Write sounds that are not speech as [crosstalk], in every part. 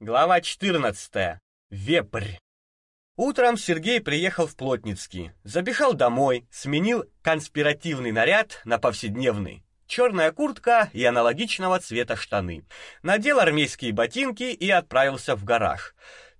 Глава 14. Вепрь. Утром Сергей приехал в Плотницкий, забежал домой, сменил конспиративный наряд на повседневный. Черная куртка и аналогичного цвета штаны. Надел армейские ботинки и отправился в гараж.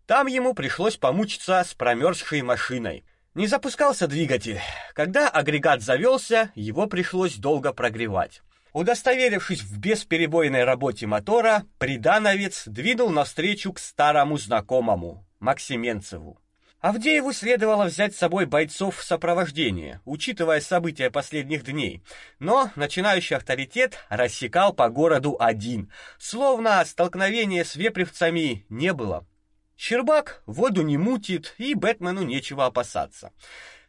Там ему пришлось помучиться с промерзшей машиной. Не запускался двигатель. Когда агрегат завелся, его пришлось долго прогревать. Удостоверившись в бесперебойной работе мотора, Придановец двинул навстречу к старому знакомому, Максименцеву. Авдееву следовало взять с собой бойцов в сопровождение, учитывая события последних дней, но начинающий авторитет рассекал по городу один, словно столкновения с вепревцами не было. Щербак воду не мутит, и Бэтмену нечего опасаться.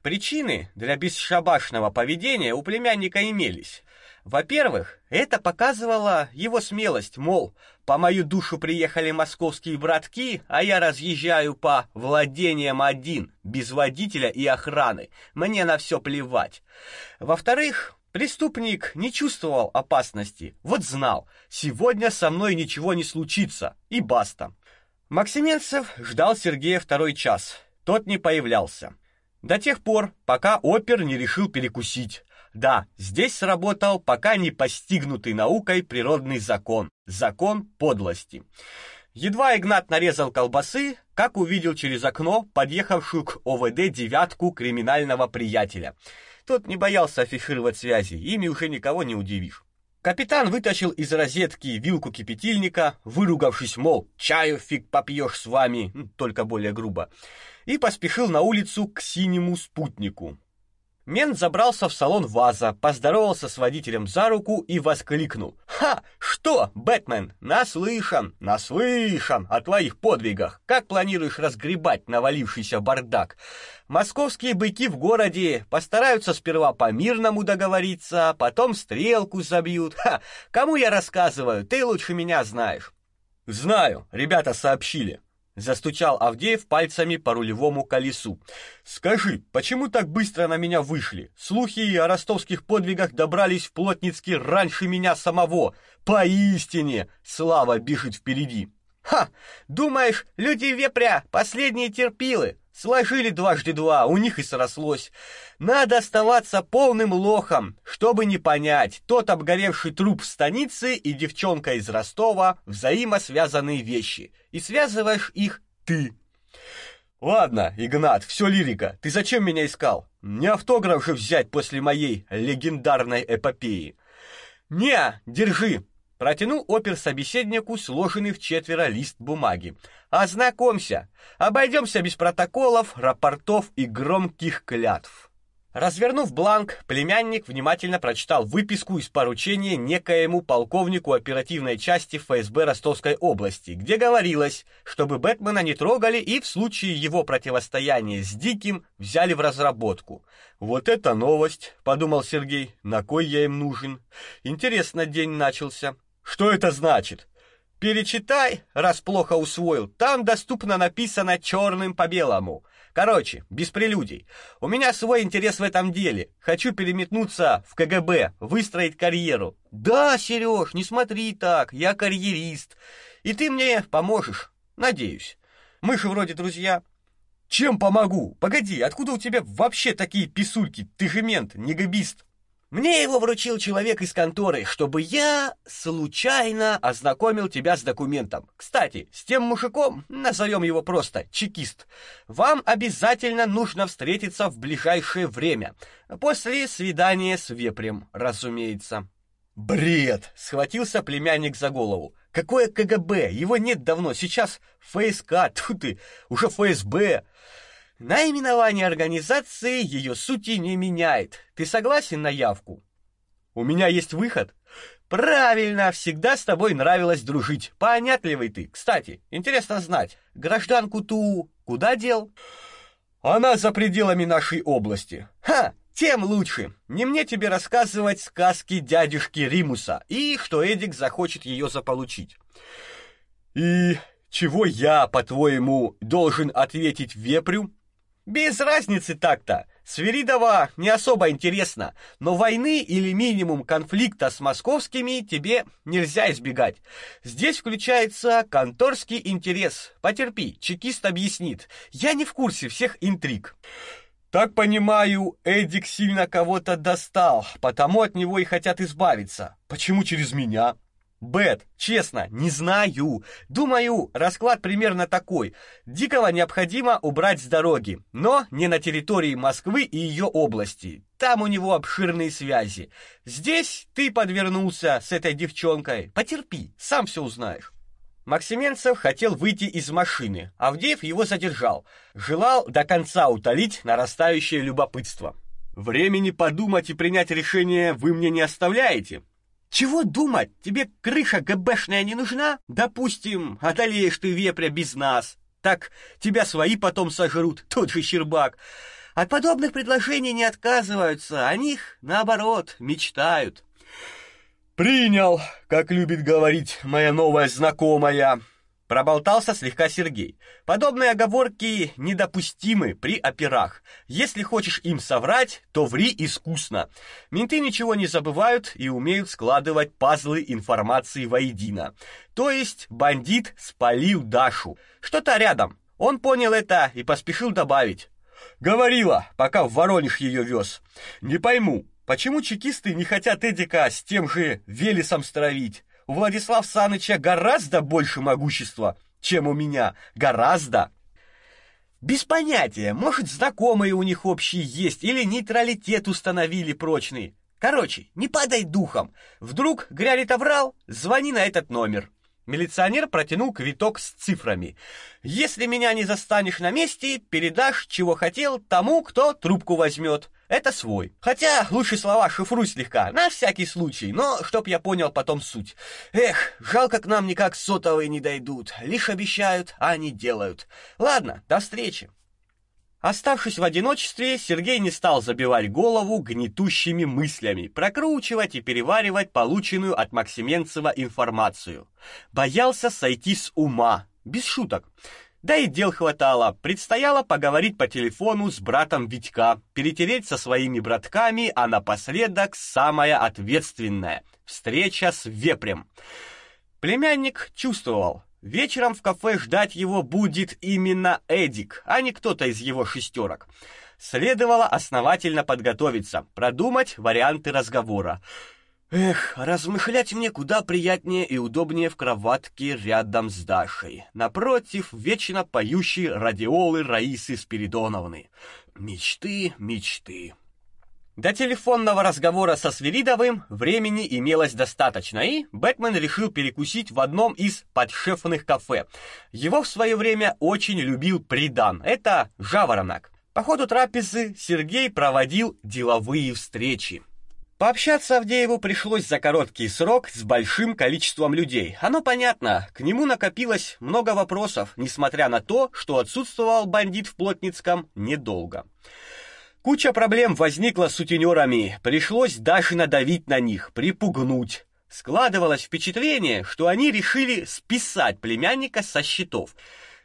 Причины для бесшабашного поведения у племянника имелись. Во-первых, это показывало его смелость, мол, по мою душу приехали московские братки, а я разъезжаю по владениям один, без водителя и охраны. Мне на все плевать. Во-вторых, преступник не чувствовал опасности. Вот знал, сегодня со мной ничего не случится, и баста. Максименцев ждал Сергея второй час. Тот не появлялся. До тех пор, пока опер не решил перекусить. Да, здесь сработал пока не постигнутый наукой природный закон закон подлости. Едва Игнат нарезал колбасы, как увидел через окно подъехавшую к ОВД девятку криминального приятеля. Тот не боялся афишировать связи, ими уже никого не удивишь. Капитан вытащил из розетки вилку кипятильника, выругавшись, мол, чаю фиг попьешь с вами, только более грубо, и поспешил на улицу к синему спутнику. Мент забрался в салон ВАЗа, поздоровался с водителем за руку и воскликнул. «Ха! Что, Бэтмен, наслышан, наслышан о твоих подвигах. Как планируешь разгребать навалившийся бардак? Московские быки в городе постараются сперва по-мирному договориться, потом стрелку забьют. Ха! Кому я рассказываю? Ты лучше меня знаешь». «Знаю, ребята сообщили», Застучал Авдеев пальцами по рулевому колесу. Скажи, почему так быстро на меня вышли? Слухи о ростовских подвигах добрались в Плотницкий раньше меня самого. Поистине, слава бежит впереди. Ха, думаешь, люди вепря последние терпилы? Сложили дважды два, у них и срослось. Надо оставаться полным лохом, чтобы не понять, тот обгоревший труп в станице и девчонка из Ростова взаимосвязанные вещи, и связываешь их ты. Ладно, Игнат, все лирика. Ты зачем меня искал? Не автограф же взять после моей легендарной эпопеи. Не, держи. Протянул опер собеседнику сложенный в четверо лист бумаги. Ознакомься. Обойдемся без протоколов, рапортов и громких клятв. Развернув бланк, племянник внимательно прочитал выписку из поручения некоему полковнику оперативной части ФСБ Ростовской области, где говорилось, чтобы Бэтмена не трогали и в случае его противостояния с Диким взяли в разработку. Вот это новость, подумал Сергей. На кой я им нужен? Интересно день начался. Что это значит? Перечитай, раз плохо усвоил. Там доступно написано черным по белому. Короче, без прелюдий. У меня свой интерес в этом деле. Хочу переметнуться в КГБ, выстроить карьеру. Да, Сереж, не смотри так. Я карьерист. И ты мне поможешь. Надеюсь. Мы же вроде друзья. Чем помогу? Погоди, откуда у тебя вообще такие писульки? Ты же мент, не габист. Мне его вручил человек из конторы, чтобы я случайно ознакомил тебя с документом. Кстати, с тем мужиком, назовем его просто чекист, вам обязательно нужно встретиться в ближайшее время. После свидания с вепрем, разумеется. Бред, схватился племянник за голову. Какое КГБ? Его нет давно. Сейчас ФСК, тут ты, уже ФСБ. Наименование организации ее сути не меняет. Ты согласен на явку? У меня есть выход. Правильно, всегда с тобой нравилось дружить. Понятливый ты. Кстати, интересно знать, гражданку ту куда дел? Она за пределами нашей области. Ха, тем лучше. Не мне тебе рассказывать сказки дядюшки Римуса и что Эдик захочет ее заполучить. И чего я, по-твоему, должен ответить вепрю? Без разницы так-то. Свиридова не особо интересно, но войны или минимум конфликта с московскими тебе нельзя избегать. Здесь включается конторский интерес. Потерпи, чекист объяснит. Я не в курсе всех интриг. Так понимаю, Эдик сильно кого-то достал, потому от него и хотят избавиться. Почему через меня? Бет, честно, не знаю. Думаю, расклад примерно такой. Дикого необходимо убрать с дороги, но не на территории Москвы и ее области. Там у него обширные связи. Здесь ты подвернулся с этой девчонкой. Потерпи, сам все узнаешь. Максименцев хотел выйти из машины. Авдеев его задержал. Желал до конца утолить нарастающее любопытство. Времени подумать и принять решение вы мне не оставляете. Чего думать? Тебе крыша ГБшная не нужна? Допустим, одолеешь ты вепря без нас. Так тебя свои потом сожрут, [laughs] тот же Щербак. От подобных предложений не отказываются, о них, наоборот, мечтают. «Принял, как любит говорить моя новая знакомая», Проболтался слегка Сергей. Подобные оговорки недопустимы при операх. Если хочешь им соврать, то ври искусно. Менты ничего не забывают и умеют складывать пазлы информации воедино. То есть бандит спалил Дашу. Что-то рядом. Он понял это и поспешил добавить. Говорила, пока в Воронеж ее вез. Не пойму, почему чекисты не хотят Эдика с тем же Велесом стравить? У Владислава Саныча гораздо больше могущества, чем у меня. Гораздо. Без понятия, может, знакомые у них общие есть или нейтралитет установили прочный. Короче, не падай духом. Вдруг Грялит оврал, звони на этот номер. Милиционер протянул квиток с цифрами. Если меня не застанешь на месте, передашь, чего хотел, тому, кто трубку возьмет. Это свой. Хотя лучше слова шифруй слегка, на всякий случай, но чтоб я понял потом суть. Эх, жалко к нам никак сотовые не дойдут. Лишь обещают, а не делают. Ладно, до встречи. Оставшись в одиночестве, Сергей не стал забивать голову гнетущими мыслями, прокручивать и переваривать полученную от Максименцева информацию. Боялся сойти с ума, без шуток. Да и дел хватало. Предстояло поговорить по телефону с братом Витька, перетереть со своими братками, а напоследок самое ответственное встреча с вепрем. Племянник чувствовал, вечером в кафе ждать его будет именно Эдик, а не кто-то из его шестерок. Следовало основательно подготовиться, продумать варианты разговора. Эх, размышлять мне куда приятнее и удобнее в кроватке рядом с Дашей. Напротив, вечно поющей радиолы Раисы Спиридоновны. Мечты, мечты. До телефонного разговора со Свиридовым времени имелось достаточно, и Бэтмен решил перекусить в одном из подшефных кафе. Его в свое время очень любил Придан. Это Жаворонок. По ходу трапезы Сергей проводил деловые встречи. Пообщаться Авдееву пришлось за короткий срок с большим количеством людей. Оно понятно, к нему накопилось много вопросов, несмотря на то, что отсутствовал бандит в Плотницком недолго. Куча проблем возникла с сутенерами, пришлось даже надавить на них, припугнуть. Складывалось впечатление, что они решили списать племянника со счетов.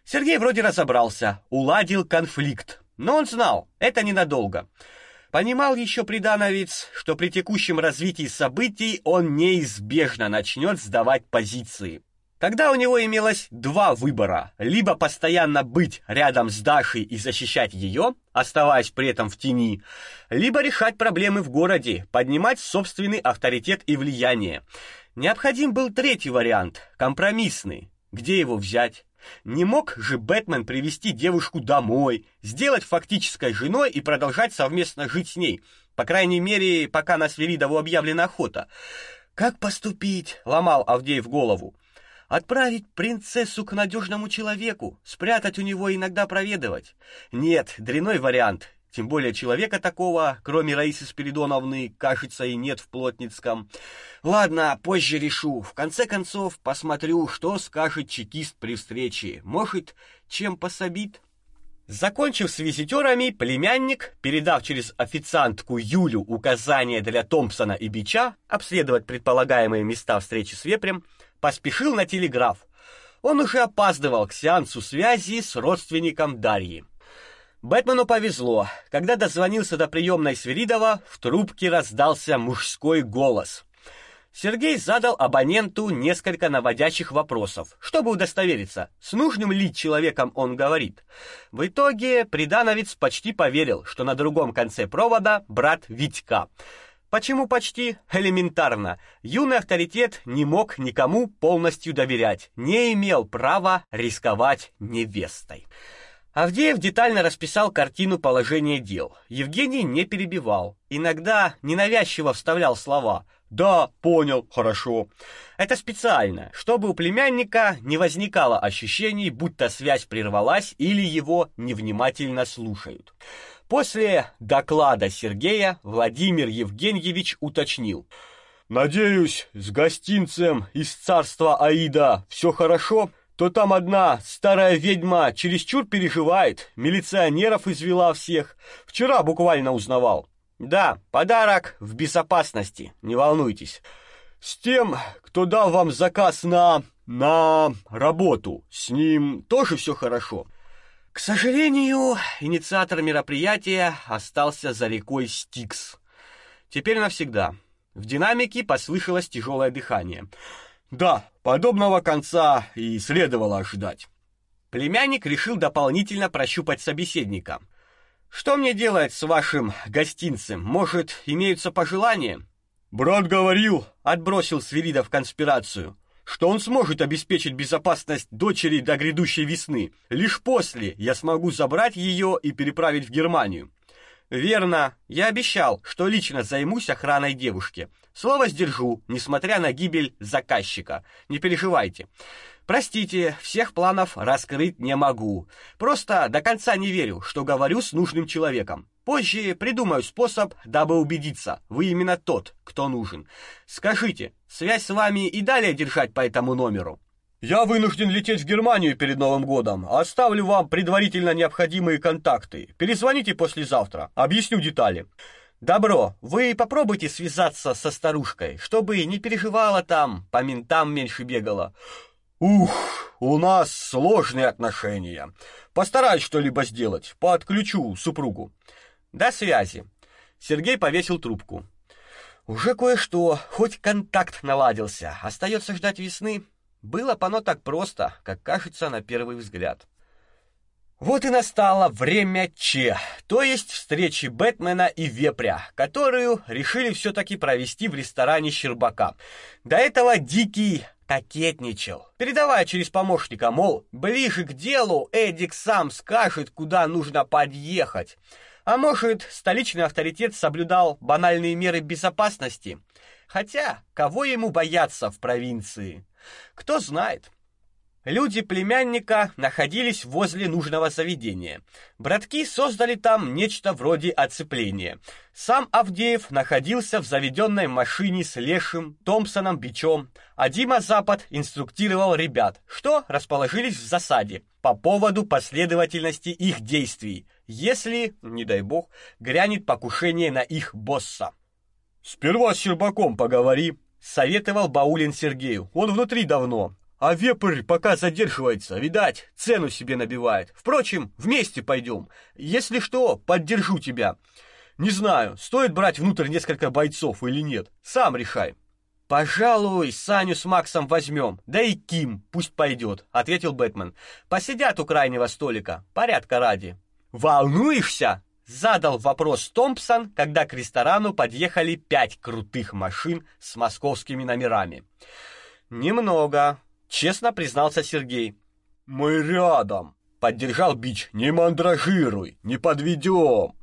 Сергей вроде разобрался, уладил конфликт, но он знал, это ненадолго. Понимал еще Придановец, что при текущем развитии событий он неизбежно начнет сдавать позиции. Тогда у него имелось два выбора: либо постоянно быть рядом с Дашей и защищать ее, оставаясь при этом в тени, либо решать проблемы в городе, поднимать собственный авторитет и влияние. Необходим был третий вариант компромиссный. Где его взять? Не мог же Бэтмен привести девушку домой, сделать фактической женой и продолжать совместно жить с ней, по крайней мере, пока на Свиридову объявлена охота. Как поступить? ломал Авдеев голову. Отправить принцессу к надежному человеку, спрятать у него иногда проведывать. Нет, дряной вариант. Тем более человека такого, кроме Раисы Спиридоновны, кажется, и нет в Плотницком. Ладно, позже решу. В конце концов, посмотрю, что скажет чекист при встрече. Может, чем пособит? Закончив с визитерами, племянник, передав через официантку Юлю указания для Томпсона и Бича обследовать предполагаемые места встречи с вепрем, поспешил на телеграф. Он уже опаздывал к сеансу связи с родственником Дарьи. Бэтмену повезло. Когда дозвонился до приемной Свиридова, в трубке раздался мужской голос. Сергей задал абоненту несколько наводящих вопросов, чтобы удостовериться, с нужным ли человеком он говорит. В итоге Придановец почти поверил, что на другом конце провода брат Витька. Почему почти? Элементарно. Юный авторитет не мог никому полностью доверять, не имел права рисковать невестой. Авдеев детально расписал картину положения дел. Евгений не перебивал. Иногда ненавязчиво вставлял слова «Да, понял, хорошо». Это специально, чтобы у племянника не возникало ощущений, будто связь прервалась или его невнимательно слушают. После доклада Сергея Владимир Евгеньевич уточнил. «Надеюсь, с гостинцем из царства Аида все хорошо?» То там одна старая ведьма чересчур переживает, милиционеров извела всех. Вчера буквально узнавал. Да, подарок в безопасности, не волнуйтесь. С тем, кто дал вам заказ на... на работу, с ним тоже все хорошо. К сожалению, инициатор мероприятия остался за рекой Стикс. Теперь навсегда. В динамике послышалось тяжелое дыхание. Да, подобного конца и следовало ожидать. Племянник решил дополнительно прощупать собеседника. Что мне делать с вашим гостинцем? Может, имеются пожелания? Брат говорил, отбросил Свиридов конспирацию, что он сможет обеспечить безопасность дочери до грядущей весны. Лишь после я смогу забрать ее и переправить в Германию. Верно, я обещал, что лично займусь охраной девушки. Слово сдержу, несмотря на гибель заказчика. Не переживайте. Простите, всех планов раскрыть не могу. Просто до конца не верю, что говорю с нужным человеком. Позже придумаю способ, дабы убедиться, вы именно тот, кто нужен. Скажите, связь с вами и далее держать по этому номеру? Я вынужден лететь в Германию перед Новым годом. Оставлю вам предварительно необходимые контакты. Перезвоните послезавтра, объясню детали. Добро, вы попробуйте связаться со старушкой, чтобы не переживала там, по ментам меньше бегала. Ух, у нас сложные отношения. Постараюсь что-либо сделать. Подключу супругу. До связи. Сергей повесил трубку. Уже кое-что, хоть контакт наладился. Остается ждать весны. Было оно так просто, как кажется на первый взгляд. Вот и настало время Че, то есть встречи Бэтмена и Вепря, которую решили все таки провести в ресторане Щербака. До этого Дикий кокетничал, передавая через помощника, мол, ближе к делу Эдик сам скажет, куда нужно подъехать. А может, столичный авторитет соблюдал банальные меры безопасности? Хотя, кого ему бояться в провинции? Кто знает. Люди племянника находились возле нужного заведения. Братки создали там нечто вроде оцепления. Сам Авдеев находился в заведенной машине с Лешим, Томпсоном, Бичом, а Дима Запад инструктировал ребят, что расположились в засаде по поводу последовательности их действий, если, не дай бог, грянет покушение на их босса. «Сперва с Щербаком поговори», — советовал Баулин Сергею. «Он внутри давно, а вепрь пока задерживается, видать, цену себе набивает. Впрочем, вместе пойдем. Если что, поддержу тебя. Не знаю, стоит брать внутрь несколько бойцов или нет. Сам решай. Пожалуй, Саню с Максом возьмем. Да и Ким пусть пойдет», — ответил Бэтмен. Посидят у крайнего столика, порядка ради. Волнуешься? Задал вопрос Томпсон, когда к ресторану подъехали пять крутых машин с московскими номерами. Немного, честно признался Сергей. Мы рядом, поддержал Бич. Не мандражируй, не подведем.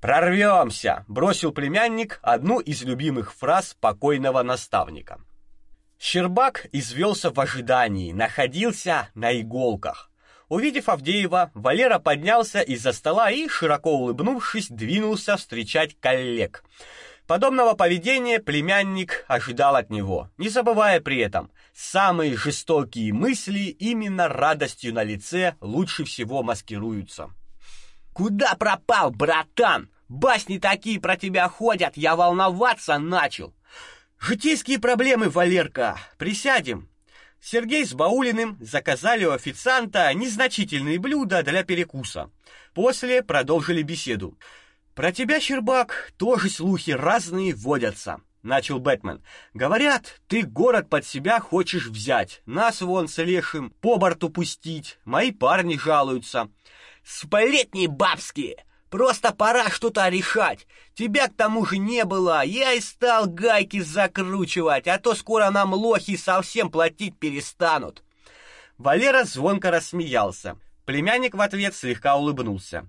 Прорвемся, бросил племянник одну из любимых фраз покойного наставника. Щербак извелся в ожидании, находился на иголках. Увидев Авдеева, Валера поднялся из-за стола и, широко улыбнувшись, двинулся встречать коллег. Подобного поведения племянник ожидал от него, не забывая при этом, самые жестокие мысли именно радостью на лице лучше всего маскируются. «Куда пропал, братан? Басни такие про тебя ходят, я волноваться начал!» «Житейские проблемы, Валерка, присядем!» Сергей с Баулиным заказали у официанта незначительные блюда для перекуса. После продолжили беседу. Про тебя, Щербак, тоже слухи разные водятся, начал Бэтмен. Говорят, ты город под себя хочешь взять. Нас вон с Лешим по борту пустить. Мои парни жалуются. Сплетни бабские. Просто пора что-то решать. Тебя к тому же не было. Я и стал гайки закручивать, а то скоро нам лохи совсем платить перестанут. Валера звонко рассмеялся. Племянник в ответ слегка улыбнулся.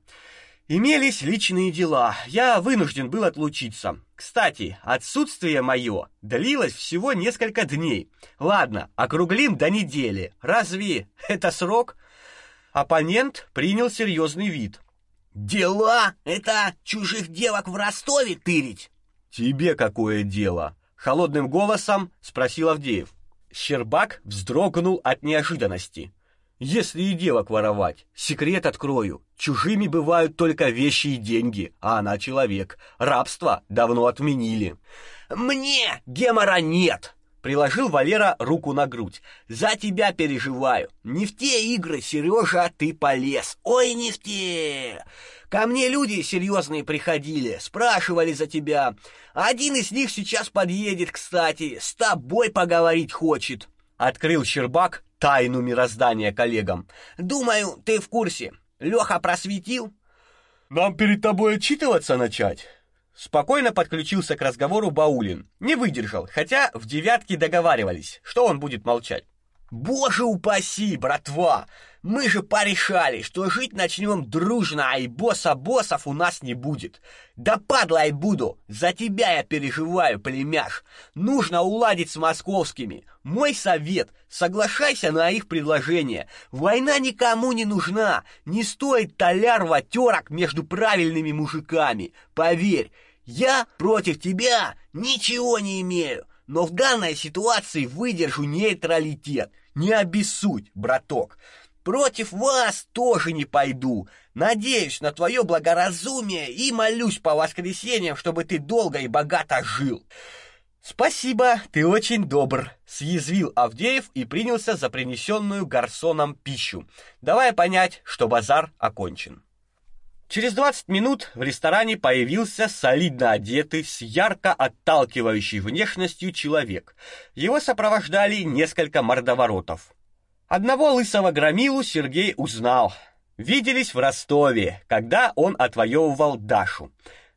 Имелись личные дела. Я вынужден был отлучиться. Кстати, отсутствие мое длилось всего несколько дней. Ладно, округлим до недели. Разве это срок? Оппонент принял серьезный вид. Дела? Это чужих девок в Ростове тырить? Тебе какое дело? холодным голосом спросил Авдеев. Щербак вздрогнул от неожиданности. Если и девок воровать, секрет открою. Чужими бывают только вещи и деньги, а она человек. Рабство давно отменили. Мне гемора нет, приложил Валера руку на грудь. За тебя переживаю. Не в те игры, Сережа, ты полез. Ой, не в те. Ко мне люди серьезные приходили, спрашивали за тебя. Один из них сейчас подъедет, кстати, с тобой поговорить хочет. Открыл Щербак тайну мироздания коллегам. Думаю, ты в курсе. Леха просветил? Нам перед тобой отчитываться начать. Спокойно подключился к разговору Баулин. Не выдержал, хотя в девятке договаривались, что он будет молчать. Боже упаси, братва! Мы же порешали, что жить начнем дружно, а и босса боссов у нас не будет. Да падлой буду, за тебя я переживаю, племяш. Нужно уладить с московскими. Мой совет, соглашайся на их предложение. Война никому не нужна, не стоит толяр ватерок между правильными мужиками. Поверь, я против тебя ничего не имею, но в данной ситуации выдержу нейтралитет. Не обессудь, браток. Против вас тоже не пойду. Надеюсь на твое благоразумие и молюсь по воскресеньям, чтобы ты долго и богато жил. Спасибо, ты очень добр, съязвил Авдеев и принялся за принесенную гарсоном пищу, давая понять, что базар окончен. Через 20 минут в ресторане появился солидно одетый, с ярко отталкивающей внешностью человек. Его сопровождали несколько мордоворотов. Одного лысого громилу Сергей узнал. Виделись в Ростове, когда он отвоевывал Дашу.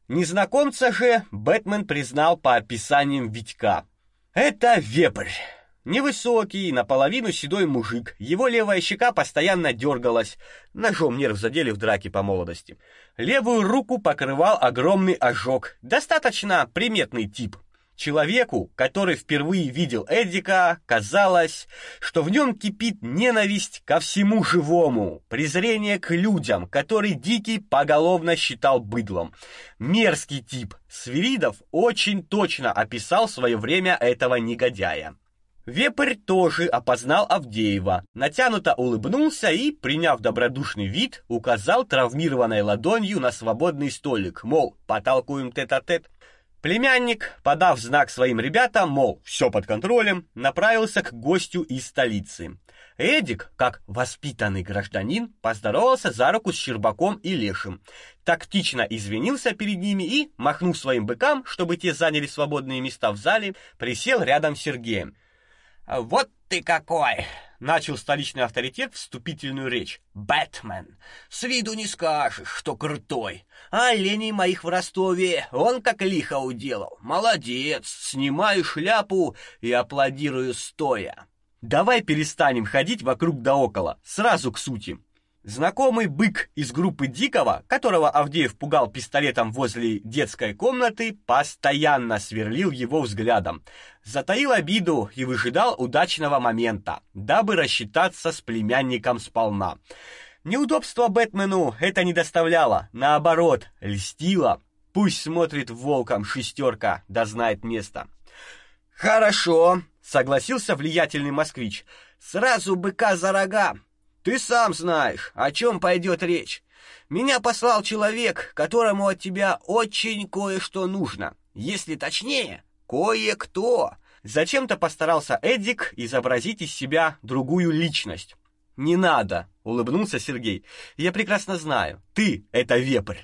Незнакомца же Бэтмен признал по описаниям Витька. Это вепрь. Невысокий, наполовину седой мужик. Его левая щека постоянно дергалась. Ножом нерв задели в драке по молодости. Левую руку покрывал огромный ожог. Достаточно приметный тип. Человеку, который впервые видел Эдика, казалось, что в нем кипит ненависть ко всему живому, презрение к людям, который Дикий поголовно считал быдлом. Мерзкий тип. Свиридов очень точно описал в свое время этого негодяя. Вепрь тоже опознал Авдеева, натянуто улыбнулся и, приняв добродушный вид, указал травмированной ладонью на свободный столик, мол, потолкуем тет-а-тет. -тет. Племянник, подав знак своим ребятам, мол, все под контролем, направился к гостю из столицы. Эдик, как воспитанный гражданин, поздоровался за руку с Щербаком и Лешим, тактично извинился перед ними и, махнув своим быкам, чтобы те заняли свободные места в зале, присел рядом с Сергеем. «Вот ты какой!» — начал столичный авторитет вступительную речь. «Бэтмен! С виду не скажешь, что крутой. А оленей моих в Ростове он как лихо уделал. Молодец! Снимаю шляпу и аплодирую стоя». «Давай перестанем ходить вокруг да около, сразу к сути. Знакомый бык из группы Дикого, которого Авдеев пугал пистолетом возле детской комнаты, постоянно сверлил его взглядом. Затаил обиду и выжидал удачного момента, дабы рассчитаться с племянником сполна. Неудобства Бэтмену это не доставляло, наоборот, льстило. Пусть смотрит волком шестерка, да знает место. «Хорошо», — согласился влиятельный москвич. «Сразу быка за рога. Ты сам знаешь, о чем пойдет речь. Меня послал человек, которому от тебя очень кое-что нужно. Если точнее, кое-кто. Зачем-то постарался Эдик изобразить из себя другую личность. Не надо, улыбнулся Сергей. Я прекрасно знаю, ты это вепрь.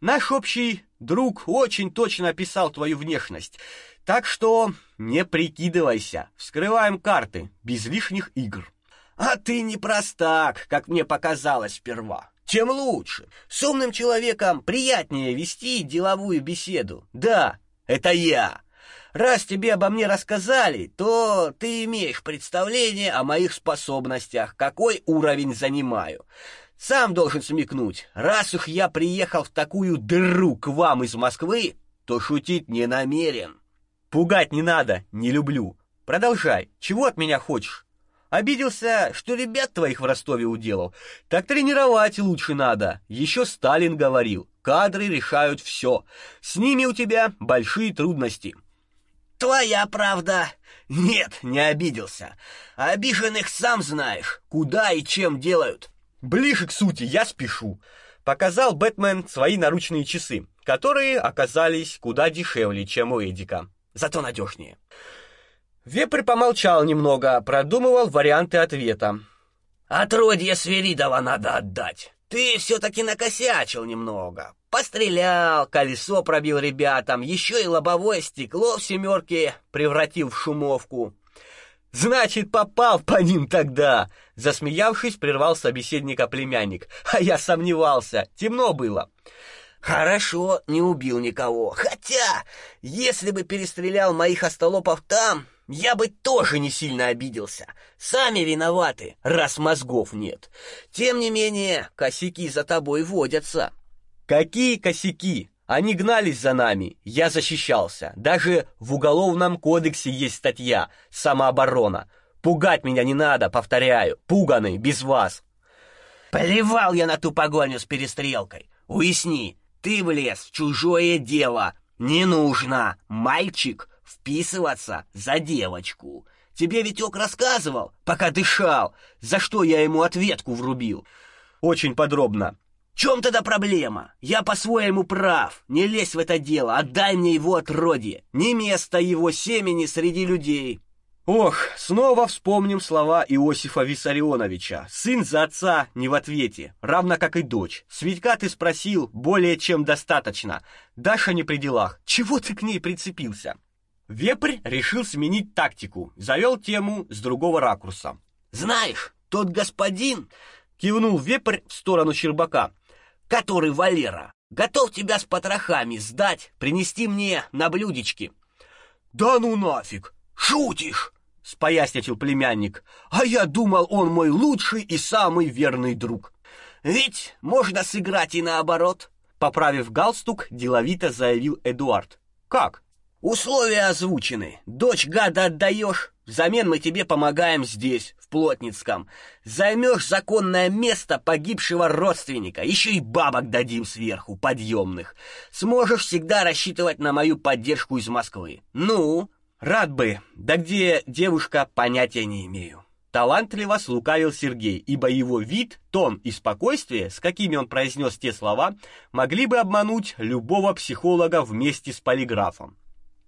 Наш общий друг очень точно описал твою внешность. Так что не прикидывайся. Вскрываем карты без лишних игр. А ты не простак, как мне показалось сперва. Тем лучше. С умным человеком приятнее вести деловую беседу. Да, это я. Раз тебе обо мне рассказали, то ты имеешь представление о моих способностях, какой уровень занимаю. Сам должен смекнуть, раз уж я приехал в такую дыру к вам из Москвы, то шутить не намерен. Пугать не надо, не люблю. Продолжай. Чего от меня хочешь? Обиделся, что ребят твоих в Ростове уделал. Так тренировать лучше надо. Еще Сталин говорил: кадры решают все. С ними у тебя большие трудности. Твоя правда. Нет, не обиделся. Обиженных сам знаешь, куда и чем делают. Ближе к сути, я спешу. Показал Бэтмен свои наручные часы, которые оказались куда дешевле, чем у Эдика. Зато надежнее. Вепрь помолчал немного, продумывал варианты ответа. Отродье Сверидова надо отдать. Ты все-таки накосячил немного. Пострелял, колесо пробил ребятам, еще и лобовое стекло в семерке превратил в шумовку. Значит, попал по ним тогда, засмеявшись, прервал собеседника племянник. А я сомневался, темно было. Хорошо, не убил никого. Хотя, если бы перестрелял моих остолопов там, я бы тоже не сильно обиделся. Сами виноваты, раз мозгов нет. Тем не менее, косяки за тобой водятся. Какие косяки? Они гнались за нами, я защищался. Даже в уголовном кодексе есть статья «Самооборона». Пугать меня не надо, повторяю, пуганый, без вас. Плевал я на ту погоню с перестрелкой. Уясни, ты влез в чужое дело. Не нужно, мальчик, вписываться за девочку. Тебе Витек рассказывал, пока дышал, за что я ему ответку врубил. Очень подробно чем тогда проблема? Я по-своему прав. Не лезь в это дело, отдай мне его отродье. Не место его семени среди людей. Ох, снова вспомним слова Иосифа Виссарионовича. Сын за отца не в ответе, равно как и дочь. Светька ты спросил, более чем достаточно. Даша не при делах. Чего ты к ней прицепился? Вепрь решил сменить тактику, завел тему с другого ракурса. Знаешь, тот господин кивнул Вепрь в сторону Щербака который Валера, готов тебя с потрохами сдать, принести мне на блюдечке. Да ну нафиг, шутишь? споясничал племянник. А я думал, он мой лучший и самый верный друг. Ведь можно сыграть и наоборот, поправив галстук, деловито заявил Эдуард. Как? Условия озвучены. Дочь гада отдаешь, взамен мы тебе помогаем здесь, в Плотницком. Займешь законное место погибшего родственника, еще и бабок дадим сверху, подъемных. Сможешь всегда рассчитывать на мою поддержку из Москвы. Ну, рад бы. Да где девушка, понятия не имею. Талантливо слукавил Сергей, ибо его вид, тон и спокойствие, с какими он произнес те слова, могли бы обмануть любого психолога вместе с полиграфом.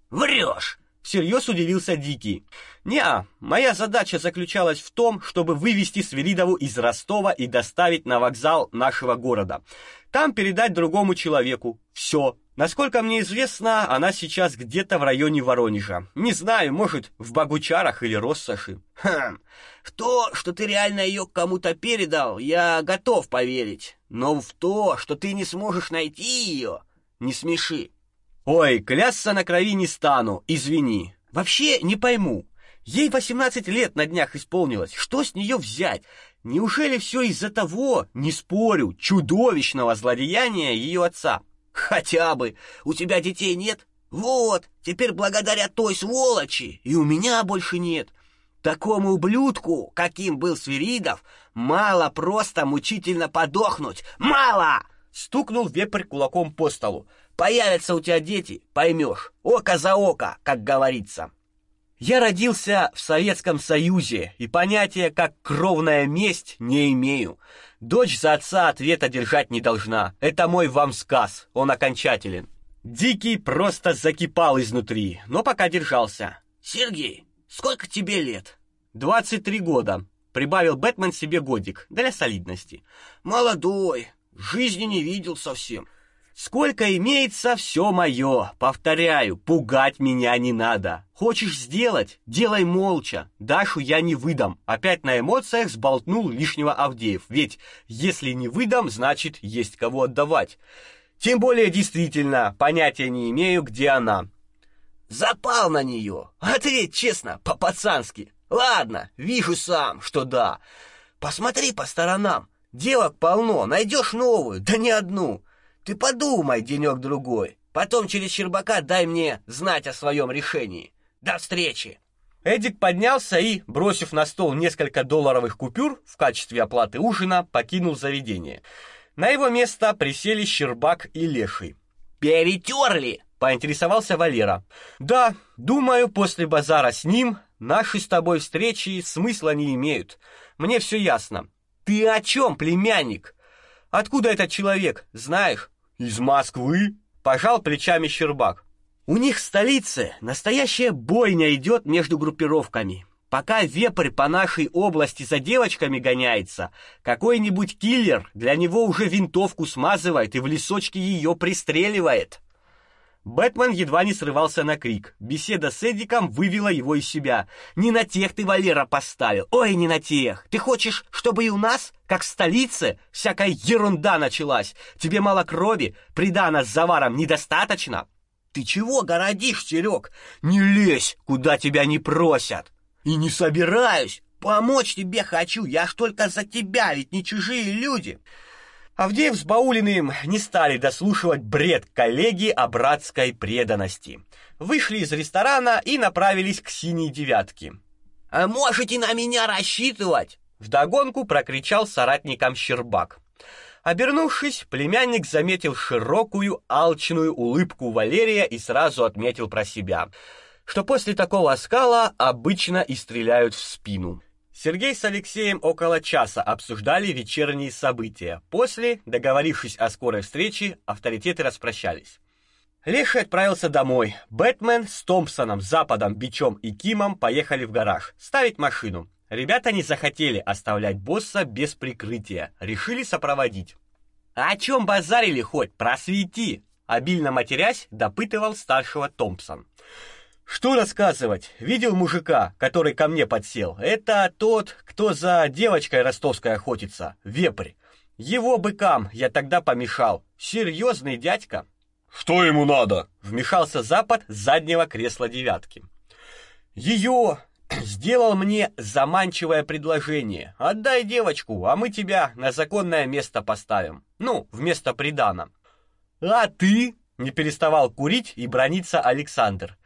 Врешь!» Всерьез удивился Дикий. «Не, моя задача заключалась в том, чтобы вывести Свиридову из Ростова и доставить на вокзал нашего города. Там передать другому человеку. Все. Насколько мне известно, она сейчас где-то в районе Воронежа. Не знаю, может, в Богучарах или Россоши». «Хм, в то, что ты реально ее кому-то передал, я готов поверить. Но в то, что ты не сможешь найти ее, не смеши. Ой, клясться на крови не стану, извини. Вообще не пойму. Ей 18 лет на днях исполнилось. Что с нее взять? Неужели все из-за того, не спорю, чудовищного злодеяния ее отца? Хотя бы. У тебя детей нет? Вот, теперь благодаря той сволочи и у меня больше нет. Такому ублюдку, каким был Свиридов, мало просто мучительно подохнуть. Мало! Стукнул вепрь кулаком по столу. Появятся у тебя дети, поймешь. Око за око, как говорится. Я родился в Советском Союзе и понятия как кровная месть не имею. Дочь за отца ответа держать не должна. Это мой вам сказ, он окончателен. Дикий просто закипал изнутри, но пока держался. Сергей, сколько тебе лет? «Двадцать три года», — прибавил Бэтмен себе годик, для солидности. «Молодой, жизни не видел совсем». Сколько имеется, все мое. Повторяю, пугать меня не надо. Хочешь сделать? Делай молча. Дашу я не выдам. Опять на эмоциях сболтнул лишнего Авдеев. Ведь если не выдам, значит, есть кого отдавать. Тем более, действительно, понятия не имею, где она. Запал на нее. Ответь честно, по-пацански. Ладно, вижу сам, что да. Посмотри по сторонам. Девок полно, найдешь новую, да не одну. Ты подумай денек-другой. Потом через Щербака дай мне знать о своем решении. До встречи. Эдик поднялся и, бросив на стол несколько долларовых купюр в качестве оплаты ужина, покинул заведение. На его место присели Щербак и Леший. «Перетерли!» — поинтересовался Валера. «Да, думаю, после базара с ним наши с тобой встречи смысла не имеют. Мне все ясно. Ты о чем, племянник? Откуда этот человек, знаешь?» «Из Москвы?» — пожал плечами Щербак. «У них в столице настоящая бойня идет между группировками. Пока вепрь по нашей области за девочками гоняется, какой-нибудь киллер для него уже винтовку смазывает и в лесочке ее пристреливает». Бэтмен едва не срывался на крик. Беседа с Эдиком вывела его из себя. «Не на тех ты, Валера, поставил! Ой, не на тех! Ты хочешь, чтобы и у нас, как в столице, всякая ерунда началась? Тебе мало крови, придана с заваром недостаточно?» «Ты чего городишь, Серег? Не лезь, куда тебя не просят!» «И не собираюсь! Помочь тебе хочу, я ж только за тебя, ведь не чужие люди!» Авдеев с Баулиным не стали дослушивать бред коллеги о братской преданности. Вышли из ресторана и направились к синей девятке. «А можете на меня рассчитывать?» Вдогонку прокричал соратникам Щербак. Обернувшись, племянник заметил широкую, алчную улыбку Валерия и сразу отметил про себя, что после такого оскала обычно и стреляют в спину. Сергей с Алексеем около часа обсуждали вечерние события. После, договорившись о скорой встрече, авторитеты распрощались. Леша отправился домой. Бэтмен с Томпсоном, Западом, Бичом и Кимом поехали в гараж ставить машину. Ребята не захотели оставлять босса без прикрытия, решили сопроводить. «А о чем базарили хоть? Просвети!» Обильно матерясь, допытывал старшего Томпсон. Что рассказывать? Видел мужика, который ко мне подсел. Это тот, кто за девочкой ростовской охотится, вепрь. Его быкам я тогда помешал. Серьезный дядька. Что ему надо? Вмешался Запад с заднего кресла девятки. Ее [clears throat] сделал мне заманчивое предложение. Отдай девочку, а мы тебя на законное место поставим. Ну, вместо придана. А ты? Не переставал курить и брониться Александр.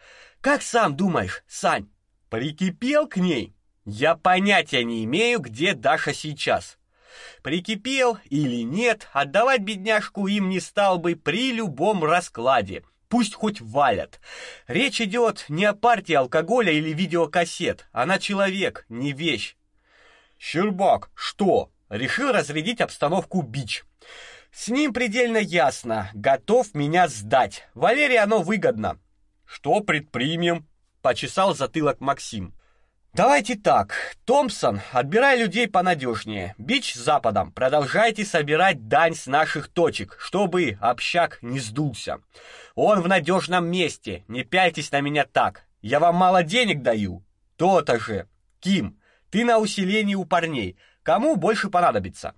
Как сам думаешь, Сань, прикипел к ней? Я понятия не имею, где Даша сейчас. Прикипел или нет, отдавать бедняжку им не стал бы при любом раскладе. Пусть хоть валят. Речь идет не о партии алкоголя или видеокассет. Она человек, не вещь. Щербак, что? Решил разрядить обстановку бич. С ним предельно ясно. Готов меня сдать. Валерий оно выгодно. Что предпримем? Почесал затылок Максим. Давайте так. Томпсон, отбирай людей понадежнее. Бич с западом. Продолжайте собирать дань с наших точек, чтобы общак не сдулся. Он в надежном месте. Не пяльтесь на меня так. Я вам мало денег даю. То-то же. Ким, ты на усилении у парней. Кому больше понадобится?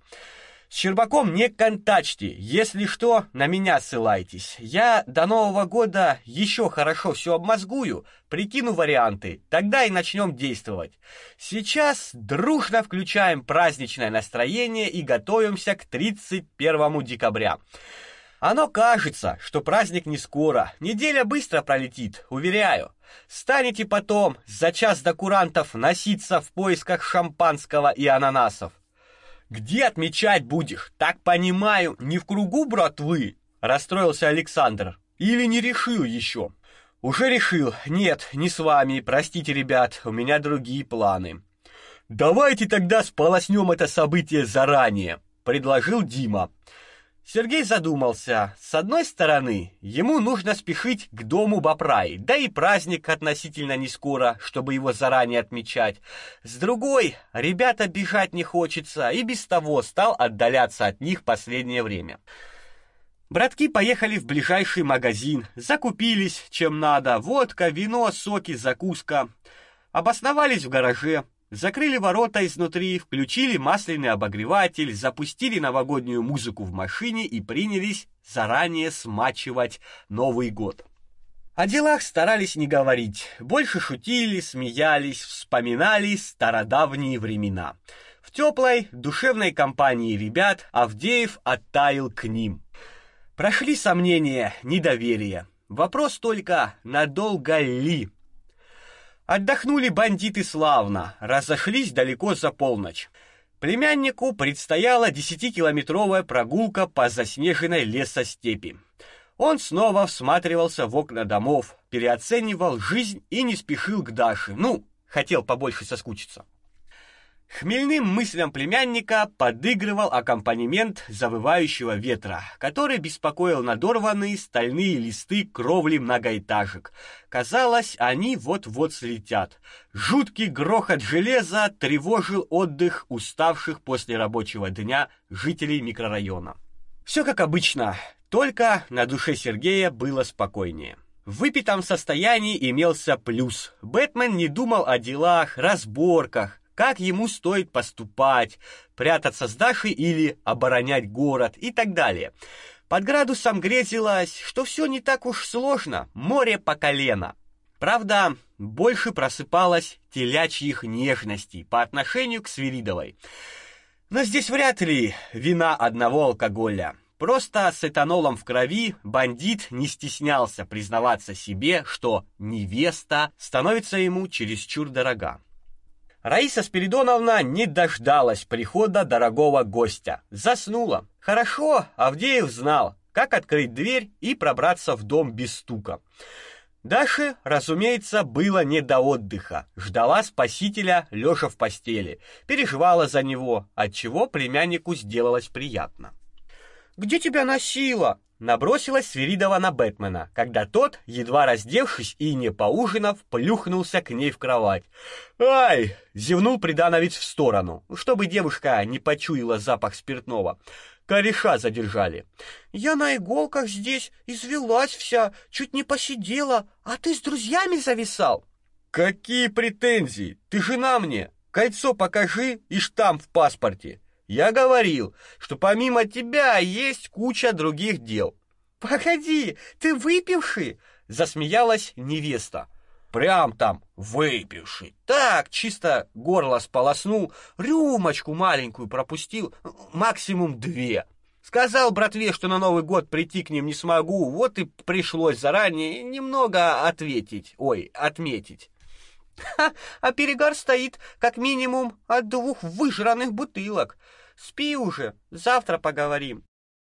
С Щербаком не контачьте, если что, на меня ссылайтесь. Я до Нового года еще хорошо все обмозгую, прикину варианты, тогда и начнем действовать. Сейчас дружно включаем праздничное настроение и готовимся к 31 декабря. Оно кажется, что праздник не скоро, неделя быстро пролетит, уверяю. Станете потом за час до курантов носиться в поисках шампанского и ананасов. Где отмечать будешь? Так понимаю, не в кругу братвы, расстроился Александр. Или не решил еще? Уже решил. Нет, не с вами. Простите, ребят, у меня другие планы. Давайте тогда сполоснем это событие заранее, предложил Дима. Сергей задумался. С одной стороны, ему нужно спешить к дому Бапраи, да и праздник относительно не скоро, чтобы его заранее отмечать. С другой, ребята бежать не хочется, и без того стал отдаляться от них последнее время. Братки поехали в ближайший магазин, закупились, чем надо: водка, вино, соки, закуска. Обосновались в гараже, Закрыли ворота изнутри, включили масляный обогреватель, запустили новогоднюю музыку в машине и принялись заранее смачивать Новый год. О делах старались не говорить, больше шутили, смеялись, вспоминали стародавние времена. В теплой, душевной компании ребят Авдеев оттаял к ним. Прошли сомнения, недоверие. Вопрос только, надолго ли? Отдохнули бандиты славно, разошлись далеко за полночь. Племяннику предстояла десятикилометровая прогулка по заснеженной лесостепи. Он снова всматривался в окна домов, переоценивал жизнь и не спешил к Даше. Ну, хотел побольше соскучиться. Хмельным мыслям племянника подыгрывал аккомпанемент завывающего ветра, который беспокоил надорванные стальные листы кровли многоэтажек. Казалось, они вот-вот слетят. Жуткий грохот железа тревожил отдых уставших после рабочего дня жителей микрорайона. Все как обычно, только на душе Сергея было спокойнее. В выпитом состоянии имелся плюс. Бэтмен не думал о делах, разборках, как ему стоит поступать, прятаться с Дашей или оборонять город и так далее. Под градусом грезилось, что все не так уж сложно, море по колено. Правда, больше просыпалось телячьих нежностей по отношению к Свиридовой. Но здесь вряд ли вина одного алкоголя. Просто с этанолом в крови бандит не стеснялся признаваться себе, что невеста становится ему чересчур дорога. Раиса Спиридоновна не дождалась прихода дорогого гостя. Заснула. Хорошо, Авдеев знал, как открыть дверь и пробраться в дом без стука. Даше, разумеется, было не до отдыха. Ждала спасителя, лежа в постели, переживала за него, отчего племяннику сделалось приятно. Где тебя носило? Набросилась Свиридова на Бэтмена, когда тот, едва раздевшись и не поужинав, плюхнулся к ней в кровать. «Ай!» — зевнул Приданович в сторону, чтобы девушка не почуяла запах спиртного. Кореша задержали. «Я на иголках здесь, извелась вся, чуть не посидела, а ты с друзьями зависал?» «Какие претензии? Ты жена мне! Кольцо покажи и штамп в паспорте!» Я говорил, что помимо тебя есть куча других дел. Погоди, ты выпивший? засмеялась невеста. Прям там выпивший. Так, чисто горло сполоснул, рюмочку маленькую пропустил, максимум две. Сказал братве, что на Новый год прийти к ним не смогу, вот и пришлось заранее немного ответить, ой, отметить. Ха, а перегар стоит как минимум от двух выжранных бутылок. Спи уже, завтра поговорим.